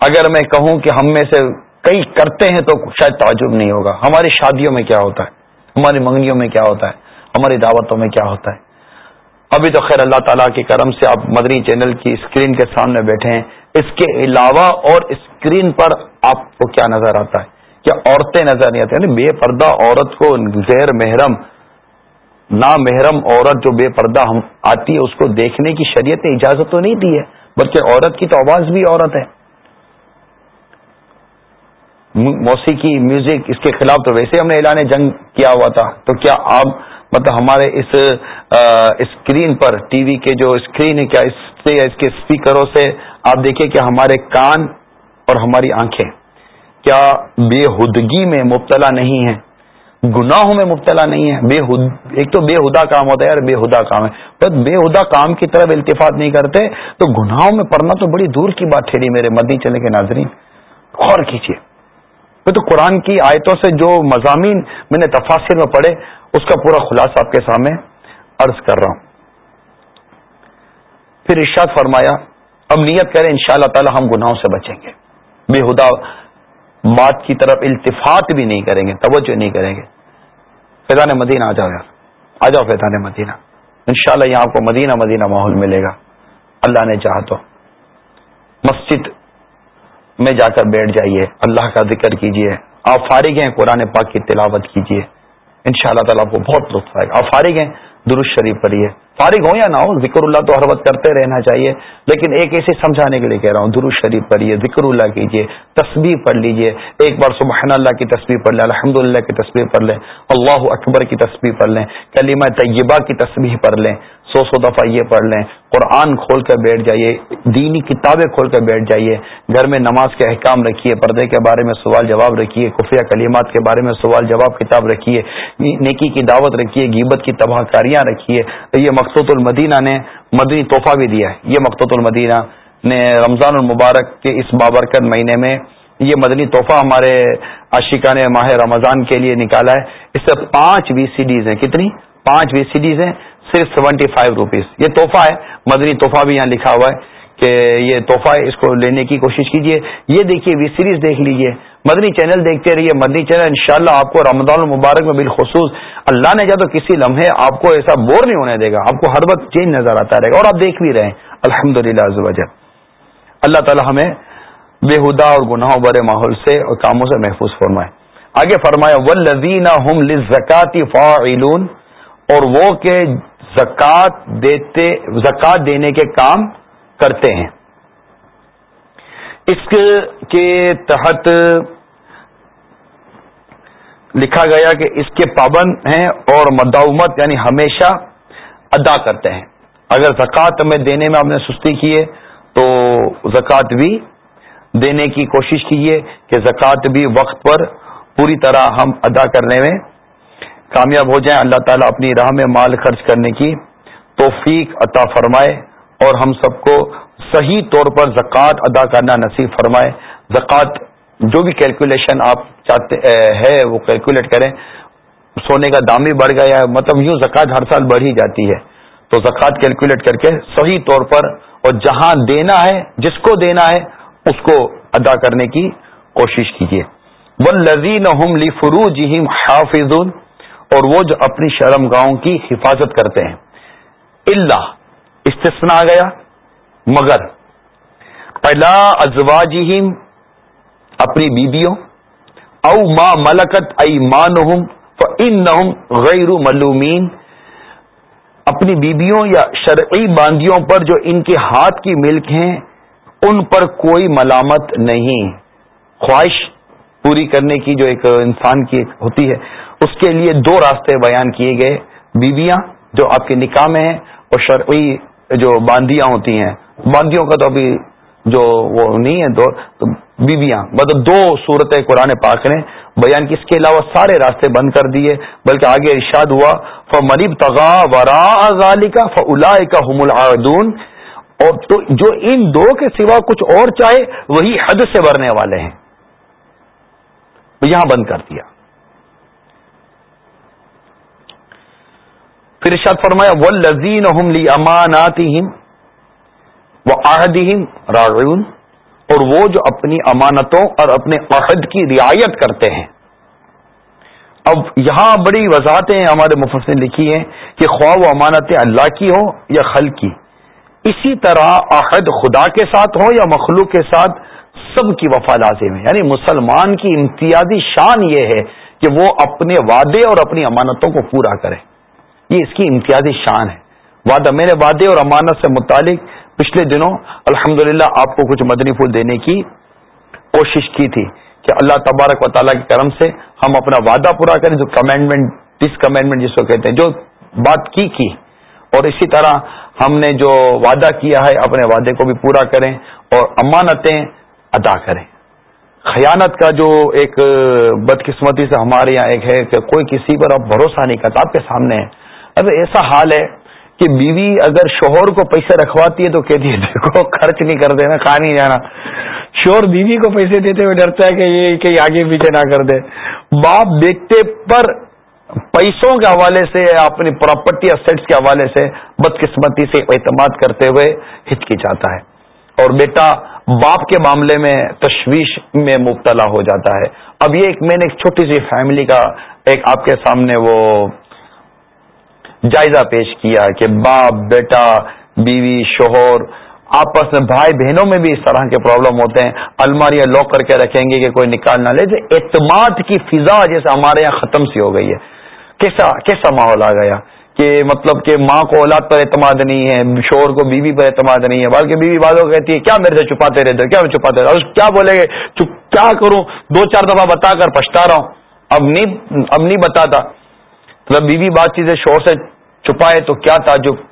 اگر میں کہوں کہ ہم میں سے کئی کرتے ہیں تو شاید تعجب نہیں ہوگا۔ ہماری شادیوں میں کیا ہوتا ہے؟ ہماری منگنیوں میں کیا ہوتا ہے؟ ہماری دعوتوں میں کیا ہوتا ہے؟ ابھی تو خیر اللہ تعالیٰ کے کرم سے آپ مدنی چینل کی اسکرین کے سامنے بیٹھے ہیں۔ اس کے علاوہ اور اسکرین پر آپ کو کیا نظر آتا ہے؟ کیا عورتیں نظر نہیں آتی؟ یعنی بے پردہ عورت کو غیر محرم نا محرم عورت جو بے پردہ ہم آتی ہے، اس کو دیکھنے کی شریعت نے اجازت تو نہیں دی ہے، بلکہ عورت کی تو آواز بھی عورت ہے۔ موسیقی، میوزک، اس کے خلاف تو ویسے ہم نے اعلان جنگ کیا ہوا تھا۔ تو کیا آپ مطلب ہمارے اس اسکرین پر ٹی وی کے جو اسکرین ہے، کیا اس سے یا اس کے اسپیکروں سے آپ دیکھیں کہ ہمارے کان اور ہماری آنکھیں، کیا بے حدگی میں مبتلا نہیں ہیں؟ گناہوں میں مبتلا نہیں ہے۔ بے حد ایک تو بے ہدا کام ہوتا ہے یار بے ہدا کام ہے۔ بس بے ہدا کام کی طرف التفاط نہیں کرتے، تو گناہوں میں پڑھنا تو بڑی دور کی بات ٹھہری میرے مدنی چلے کے ناظرین۔ غور کیجیے میں تو قرآن کی آیتوں سے جو مضامین میں نے تفاصر میں پڑھے، اس کا پورا خلاصہ آپ کے سامنے عرض کر رہا ہوں۔ پھر ارشاد فرمایا، اب نیت کریں ان شاء اللہ تعالی ہم گناہوں سے بچیں گے۔ بے ہدا بات کی طرف التفات بھی نہیں کریں گے، توجہ نہیں کریں گے۔ فیضان مدینہ آ جاؤ یار۔ آ جاؤ فیضان مدینہ۔ انشاءاللہ یہاں آپ کو مدینہ مدینہ ماحول ملے گا۔ اللہ نے چاہ تو۔ مسجد میں جا کر بیٹھ جائیے۔ اللہ کا ذکر کیجیے۔ آپ فارغ ہیں، قرآن پاک کی تلاوت کیجیے۔ ان شاء اللہ تعالیٰ آپ کو بہت لطف آئے گا۔ آپ فارغ ہیں درست شریف پڑھیے فارغ ہو یا نہ ہو ذکر اللہ تو ہر وقت کرتے رہنا چاہیے، لیکن ایک ایسے سمجھانے کے لیے کہہ رہا ہوں، درست شریف پڑھیے، ذکر اللہ کیجیے تصویر پڑھ لیجیے۔ ایک بار سبحان اللہ کی تصویر پڑھ لیں الحمد للہ کی تصویر پڑھ لیں، اللہ اکبر کی تصویر پڑھ لیں کلیمہ طیبہ کی تصویر پڑھ لیں، سو سو دفعہ یہ پڑھ لیں۔ قرآن کھول کر بیٹھ جائیے، دینی کتابیں کھول کر بیٹھ جائیے۔ گھر میں نماز کے احکام رکھیے، پردے کے بارے میں سوال جواب رکھیے، خفیہ کلیمات کے بارے میں سوال جواب کتاب رکھیے، نیکی کی دعوت رکھیے گیبت کی تباہ کاری رکھی ہے یہ مقصود المدینہ نے مدنی تحفہ بھی دیا ہے۔ یہ مقصود المدینہ نے رمضان المبارک کے اس بابرکت مہینے میں یہ مدنی تحفہ ہمارے عاشقان نے ماہ رمضان کے لیے نکالا ہے۔ اس سے پانچ وی سی ڈیز ہیں۔ کتنی؟ پانچ وی سی ڈیز ہیں، صرف سیونٹی فائیو روپیز یہ تحفہ ہے، مدنی تحفہ بھی یہاں لکھا ہوا ہے۔ کہ یہ تحفہ اس کو لینے کی کوشش کیجیے یہ دیکھیے وی سیریز دیکھ لیجیے مدنی چینل دیکھتے رہیے۔ مدنی چینل انشاءاللہ آپ کو رمضان المبارک میں بالخصوص اللہ نے چاہ تو کسی لمحے آپ کو ایسا بور نہیں ہونے دے گا۔ آپ کو ہر وقت چینج نظر آتا رہے گا اور آپ دیکھ بھی رہے ہیں۔ الحمد للہ اللہ تعالی ہمیں بےحدہ اور گناہوں برے ماحول سے اور کاموں سے محفوظ فرمائے۔ آگے فرمایا و لذین زکاتی فاعلون۔ اور وہ کہ زکات دیتے زکات دینے کے کام کرتے ہیں۔ اس کے تحت لکھا گیا کہ اس کے پابند ہیں اور مداومت یعنی ہمیشہ ادا کرتے ہیں۔ اگر زکوٰۃ میں دینے میں آپ نے سستی کی ہے تو زکوٰۃ بھی دینے کی کوشش کیجیے کہ زکوٰۃ بھی وقت پر پوری طرح ہم ادا کرنے میں کامیاب ہو جائیں۔ اللہ تعالیٰ اپنی راہ میں مال خرچ کرنے کی توفیق عطا فرمائے۔ اور ہم سب کو صحیح طور پر زکوٰۃ ادا کرنا نصیب فرمائے۔ زکوٰۃ جو بھی کیلکولیشن آپ چاہتے ہے، وہ کیلکولیٹ کریں۔ سونے کا دام بھی بڑھ گیا ہے مطلب یوں زکوٰۃ ہر سال بڑھ ہی جاتی ہے۔ تو زکوٰۃ کیلکولیٹ کر کے صحیح طور پر اور جہاں دینا ہے، جس کو دینا ہے، اس کو ادا کرنے کی کوشش کیجیے۔ وہ لذین فرو جہم حافظ اور وہ جو اپنی شرم گاؤں کی حفاظت کرتے ہیں۔ اللہ استثنا آ گیا، مگر پہلا ازواجہم، اپنی بیبیوں، او ما ملکت ایمانہم، فانہم غیر ملومین۔ اپنی بیبیوں یا شرعی باندیوں پر جو ان کے ہاتھ کی ملک ہیں، ان پر کوئی ملامت نہیں۔ خواہش پوری کرنے کی جو ایک انسان کی ہوتی ہے، اس کے لیے دو راستے بیان کیے گئے۔ بیویاں جو آپ کے نکاح میں ہیں، اور شرعی جو باندیاں ہوتی ہیں، باندیوں کا تو ابھی جو وہ نہیں ہے دو بیویاں مطلب دو صورتیں قرآن پاک نے بیان کی، اس کے علاوہ سارے راستے بند کر دیے، بلکہ آگے ارشاد ہوا ف منیب تغا ورا کا فلا کا حم العدون اور تو جو ان دو کے سوا کچھ اور چاہے، وہی حد سے بھرنے والے ہیں۔ یہاں بند کر دیا۔ پھر ارشاد فرمایا و لذین امانات وہ آہدیم راغون اور وہ جو اپنی امانتوں اور اپنے عہد کی رعایت کرتے ہیں۔ اب یہاں بڑی وضاحتیں ہمارے مفسر نے لکھی ہیں کہ خواہ و امانتیں اللہ کی ہوں یا خل کی، اسی طرح عہد خدا کے ساتھ ہو یا مخلوق کے ساتھ سب کی وفا لازم ہے۔ یعنی مسلمان کی امتیازی شان یہ ہے کہ وہ اپنے وعدے اور اپنی امانتوں کو پورا کرے۔ یہ اس کی امتیازی شان ہے۔ وعدہ میں نے وعدے اور امانت سے متعلق پچھلے دنوں الحمد آپ کو کچھ مدنی پھول دینے کی کوشش کی تھی کہ اللہ تبارک و تعالیٰ کے کرم سے ہم اپنا وعدہ پورا کریں، جو کمینڈمنٹ ڈس کمینڈمنٹ جس کو کہتے ہیں، جو بات کی کی۔ اور اسی طرح ہم نے جو وعدہ کیا ہے، اپنے وعدے کو بھی پورا کریں اور امانتیں ادا کریں۔ خیانت کا جو ایک بدقسمتی سے ہمارے یہاں ایک ہے کہ کوئی کسی پر اب بھروسہ نہیں کرتا، آپ کے سامنے ہے۔ اب ایسا حال ہے کہ بیوی اگر شوہر کو پیسے رکھواتی ہے تو کہتی ہے، دیکھو، خرچ نہیں کر دینا، کھا نہیں جانا. شوہر بیوی کو پیسے دیتے ہوئے ڈرتا ہے کہ یہ کہ آگے پیچھے نہ کر دے۔ باپ دیکھتے پر پیسوں کے حوالے سے، اپنی پراپرٹی اسٹس کے حوالے سے بدقسمتی سے اعتماد کرتے ہوئے ہچکچاتا ہے۔ اور بیٹا باپ کے معاملے میں تشویش میں مبتلا ہو جاتا ہے۔ اب یہ ایک میں نے ایک چھوٹی سی فیملی کا ایک آپ کے سامنے وہ جائزہ پیش کیا کہ باپ، بیٹا، بیوی، شوہر، آپس میں بھائی بہنوں میں بھی اس طرح کے پرابلم ہوتے ہیں۔ الماریاں لاک کر کے رکھیں گے کہ کوئی نکال نہ لے۔ اعتماد کی فضا جیسے ہمارے یہاں ختم سی ہو گئی ہے۔ کیسا کیسا ماحول آ گیا کہ مطلب کہ ماں کو اولاد پر اعتماد نہیں ہے شور کو بیوی پر اعتماد نہیں ہے۔ بلکہ بیوی والوں کہتی ہے، کیا میرے سے چھپاتے رہتے کیا میں چھپاتے رہتا کیا بولے گے؟ کیا کروں؟ دو چار دفعہ بتا کر پچھتا رہا ہوں۔ اب نہیں اب نہیں بتاتا۔ مطلب بیوی بات چیزیں شور سے چھپائے تو کیا تعجب؟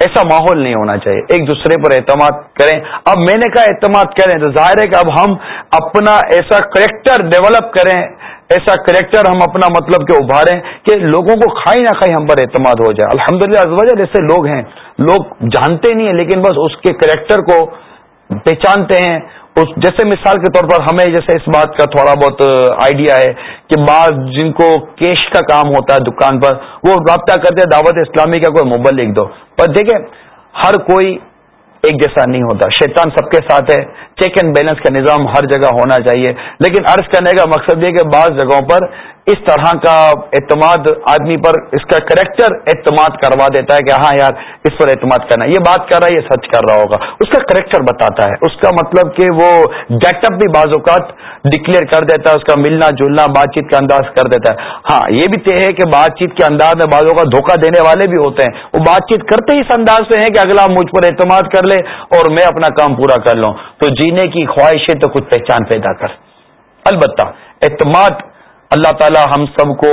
ایسا ماحول نہیں ہونا چاہیے۔ ایک دوسرے پر اعتماد کریں۔ اب میں نے کہا اعتماد کریں تو ظاہر ہے کہ اب ہم اپنا ایسا کریکٹر ڈیولپ کریں۔ ایسا کریکٹر ہم اپنا مطلب کہ ابھاریں کہ لوگوں کو کھائی نہ کھائی ہم پر اعتماد ہو جائے۔ الحمد للہ ایسے لوگ ہیں۔ لوگ جانتے نہیں ہیں، لیکن بس اس کے کریکٹر کو پہچانتے ہیں۔ اس جیسے مثال کے طور پر ہمیں جیسے اس بات کا تھوڑا بہت آئیڈیا ہے کہ بعض جن کو کیش کا کام ہوتا ہے دکان پر، وہ رابطہ کرتے ہیں، دعوت اسلامی کا کوئی موبائل لکھ دو۔ پر دیکھیں، ہر کوئی ایک جیسا نہیں ہوتا۔ شیطان سب کے ساتھ ہے۔ چیک اینڈ بیلنس کا نظام ہر جگہ ہونا چاہیے۔ لیکن عرض کرنے کا مقصد یہ کہ بعض جگہوں پر اس طرح کا اعتماد آدمی پر اس کا کریکٹر اعتماد کروا دیتا ہے کہ ہاں یار، اس پر اعتماد کرنا یہ بات کر رہا ہے، یہ سچ کر رہا ہوگا۔ اس کا کریکٹر بتاتا ہے۔ اس کا مطلب کہ وہ گیٹ اپ بھی بعض اوقات ڈکلیئر کر دیتا ہے، اس کا ملنا جلنا، بات چیت کا انداز کر دیتا ہے۔ ہاں یہ بھی طے ہے کہ بات چیت کے انداز میں بعضوں کا دھوکہ دینے والے بھی ہوتے ہیں۔ وہ بات چیت کرتے ہی اس انداز سے ہیں کہ اگلا مجھ پر اعتماد کر لے اور میں اپنا کام پورا کر لوں۔ تو جینے کی خواہشیں تو کچھ پہچان پیدا کر۔ البتہ اعتماد اللہ تعالی ہم سب کو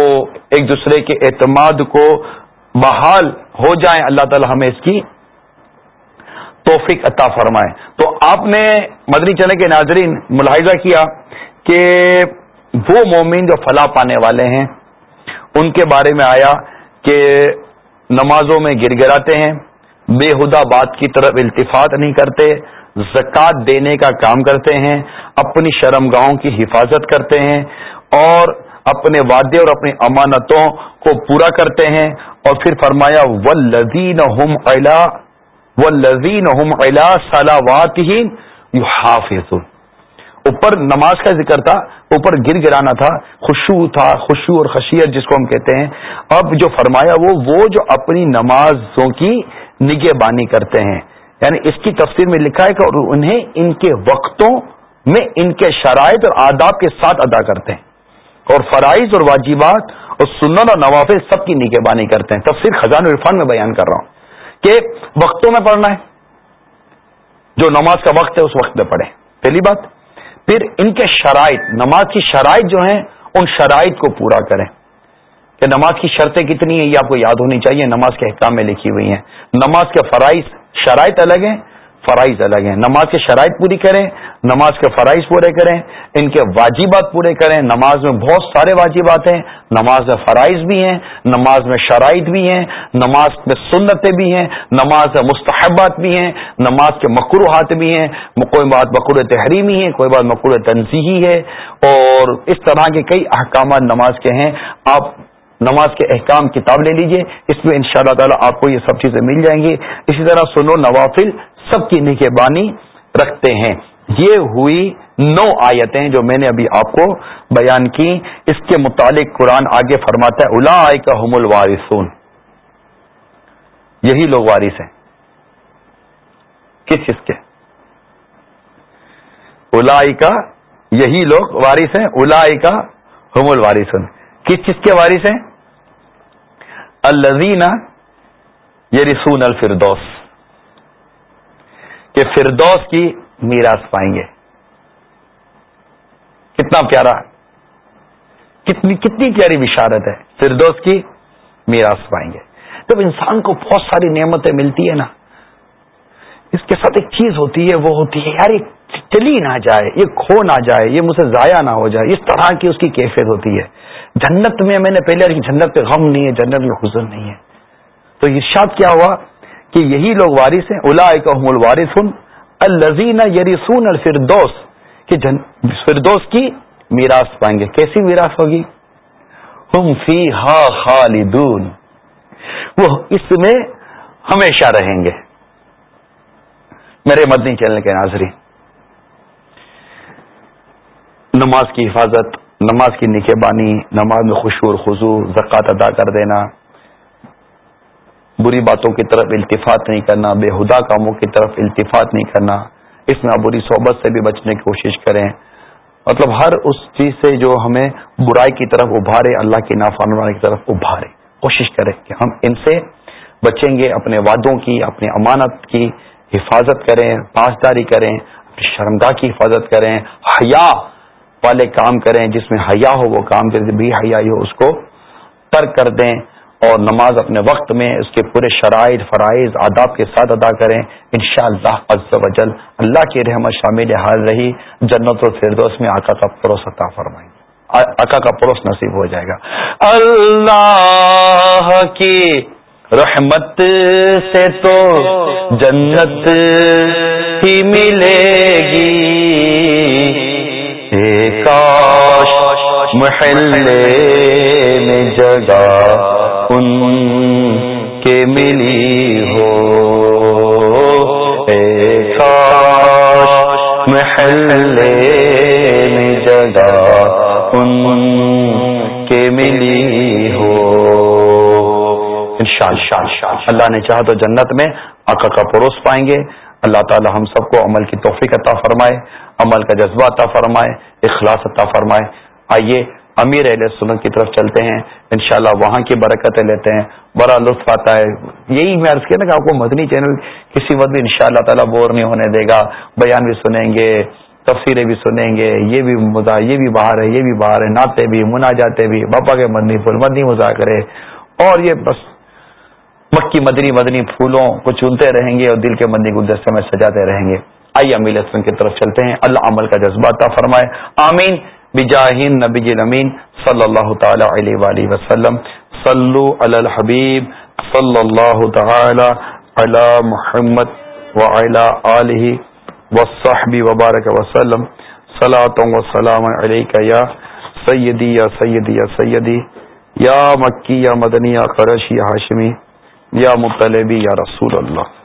ایک دوسرے کے اعتماد کو بحال ہو جائیں، اللہ تعالی ہمیں اس کی توفیق عطا فرمائے۔ تو آپ نے مدنی چنے کے ناظرین ملاحظہ کیا کہ وہ مومن جو فلاح پانے والے ہیں، ان کے بارے میں آیا کہ نمازوں میں گر گراتے ہیں بے ہدا بات کی طرف التفات نہیں کرتے، زکوٰۃ دینے کا کام کرتے ہیں، اپنی شرم گاہوں کی حفاظت کرتے ہیں اور اپنے وعدے اور اپنی امانتوں کو پورا کرتے ہیں اور پھر فرمایا و لذین ہم الا و لذین ہم الا سلاوات ہی حافظ اوپر نماز کا ذکر تھا، اوپر گر گرانا تھا خوشو تھا خوشو اور خشیت جس کو ہم کہتے ہیں۔ اب جو فرمایا وہ وہ جو اپنی نمازوں کی نگہ بانی کرتے ہیں۔ یعنی اس کی تفسیر میں لکھا ہے کہ انہیں ان کے وقتوں میں ان کے شرائط اور آداب کے ساتھ ادا کرتے ہیں۔ اور فرائض اور واجبات اور سنن اور نوافل سب کی نگہ بانی کرتے ہیں۔ تفصیل خزان عرفان میں بیان کر رہا ہوں کہ وقتوں میں پڑھنا ہے۔ جو نماز کا وقت ہے، اس وقت میں پڑھیں۔ پہلی بات، پھر ان کے شرائط، نماز کی شرائط جو ہیں، ان شرائط کو پورا کریں۔ کہ نماز کی شرطیں کتنی ہیں، یہ آپ کو یاد ہونی چاہیے۔ نماز کے احکام میں لکھی ہوئی ہیں۔ نماز کے فرائض، شرائط الگ ہیں۔ فرائض الگ ہیں۔ نماز کے شرائط پوری کریں، نماز کے فرائض پورے کریں، ان کے واجبات پورے کریں۔ نماز میں بہت سارے واجبات ہیں، نماز میں فرائض بھی ہیں، نماز میں شرائط بھی ہیں، نماز میں سنتیں بھی ہیں، نماز میں مستحبات بھی ہیں، نماز کے مقروحات بھی ہیں۔ کوئی بات مقر تحریمی ہے، کوئی بات مقر تنظیحی ہے۔ اور اس طرح کے کئی احکامات نماز کے ہیں۔ آپ نماز کے احکام کتاب لے لیجیے، اس میں ان شاء اللہ تعالیٰ آپ کو یہ سب چیزیں مل جائیں گی۔ اسی طرح سنو نوافل سب کی نگہبانی رکھتے ہیں۔ یہ ہوئی نو آیتیں جو میں نے ابھی آپ کو بیان کی۔ اس کے متعلق قرآن آگے فرماتا ہے الا کا حم الوارثون۔ یہی لوگ وارث ہیں۔ کس چیز کے؟ الا کا یہی لوگ وارث ہیں۔ الا کا حم الوارثون۔ کس چیز کے وارث ہیں؟ الزین یہ رسون الفردوس۔ کہ فردوس کی میراث پائیں گے۔ کتنا پیارا کتنی کتنی پیاری بشارت ہے۔ فردوس کی میراث پائیں گے۔ جب انسان کو بہت ساری نعمتیں ملتی ہے نا، اس کے ساتھ ایک چیز ہوتی ہے، وہ ہوتی ہے، یار، یہ چلی نہ جائے، یہ کھو نہ جائے، یہ مجھ سے ضائع نہ ہو جائے، اس طرح کی اس کی کیفیت ہوتی ہے۔ جنت میں میں نے پہلے جنت پہ غم نہیں ہے، جنت میں حزن نہیں ہے۔ تو ارشاد کیا ہوا؟ کہ یہی لوگ وارث ہیں الا الوارث الزین یریسون الفردوس، کہ فردوس کی میراث پائیں گے۔ کیسی میراث ہوگی؟ ہم فی ہا خالدون۔ وہ اس میں ہمیشہ رہیں گے۔ میرے مدنی چلنے کے ناظرین، نماز کی حفاظت، نماز کی نکے بانی، نماز میں خوشور خضو زکوٰۃ ادا کر دینا بری باتوں کی طرف التفات نہیں کرنا، بے ہدا کاموں کی طرف التفات نہیں کرنا، اس میں بری صحبت سے بھی بچنے کی کوشش کریں۔ مطلب ہر اس چیز سے جو ہمیں برائی کی طرف ابھارے، اللہ کی نافرمانی کی طرف ابھارے۔ کوشش کریں کہ ہم ان سے بچیں گے، اپنے وعدوں کی، اپنی امانت کی حفاظت کریں، پاسداری کریں، اپنی شرمگاہ کی حفاظت کریں، حیا والے کام کریں۔ جس میں حیا ہو، وہ کام کریں بھی حیا ہو، اس کو ترک کر دیں۔ اور نماز اپنے وقت میں اس کے پورے شرائط، فرائض، آداب کے ساتھ ادا کریں۔ ان شاء اللہ وجل اللہ کی رحمت شامل حال رہی۔ جنت و فردوس میں آقا کا پروس عطا فرمائیں آقا کا پروس نصیب ہو جائے گا۔ اللہ کی رحمت سے تو جنت ہی ملے گی۔ کاش محلے میں جگہ ان کے ملی ہو۔ کاش محلے میں جگہ ان کے ملی ہو۔ شان شان شان اللہ نے چاہا تو جنت میں آقا کا پروس پائیں گے۔ اللہ تعالی ہم سب کو عمل کی توفیق عطا فرمائے، عمل کا جذبہ عطا فرمائے، اخلاص عطا فرمائے۔ آئیے امیر علیہ سنت کی طرف چلتے ہیں۔ انشاءاللہ وہاں کی برکتیں لیتے ہیں۔ بڑا لطف آتا ہے۔ یہی میں عرض کیا نا کہ آپ کو مدنی چینل کسی وقت بھی ان شاء اللہ تعالیٰ بور نہیں ہونے دے گا۔ بیان بھی سنیں گے، تفسیریں بھی سنیں گے۔ یہ بھی مزا یہ بھی باہر ہے، یہ بھی باہر ہے۔ ناطے بھی منا جاتے بھی۔ باپا کے مدنی پھول، مدنی مذاکرے اور یہ بس مکی مدنی مدنی پھولوں کو چنتے رہیں گے اور دل کے مدنی گلدستے میں سجاتے رہیں گے۔ آئیے امیل اسلم کی طرف چلتے ہیں۔ اللہ عمل کا جذبہ عطا فرمائے۔ آمین۔ بجاہین نبی امین صلی اللہ تعالی علیہ وآلہ وسلم. صلو علی الحبیب صلی اللہ تعالی علی محمد وعلی آلہ وصحبی وبارک وسلم. صلاة و سلام علیکہ یا سیدی یا سیدی یا سیدی. یا مکی، یا مدنی، یا قرشی یا حاشمی یا مطلبی یا رسول اللہ.